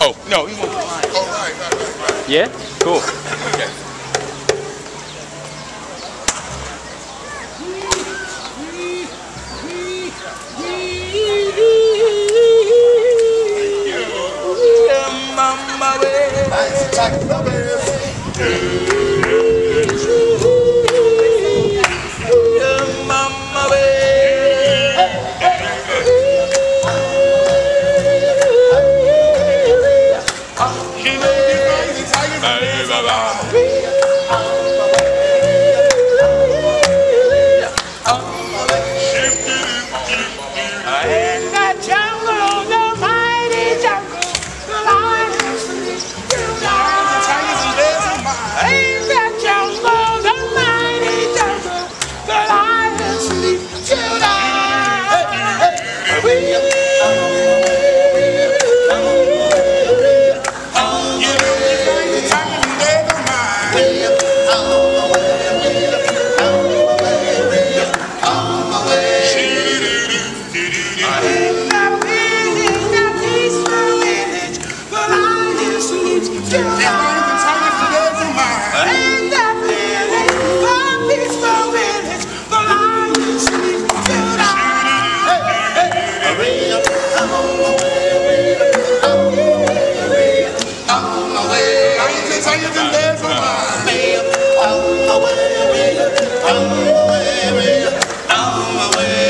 Oh, no, he won't. Oh, right, right, right, right. Yeah? Cool. okay. Yeah. I'm way,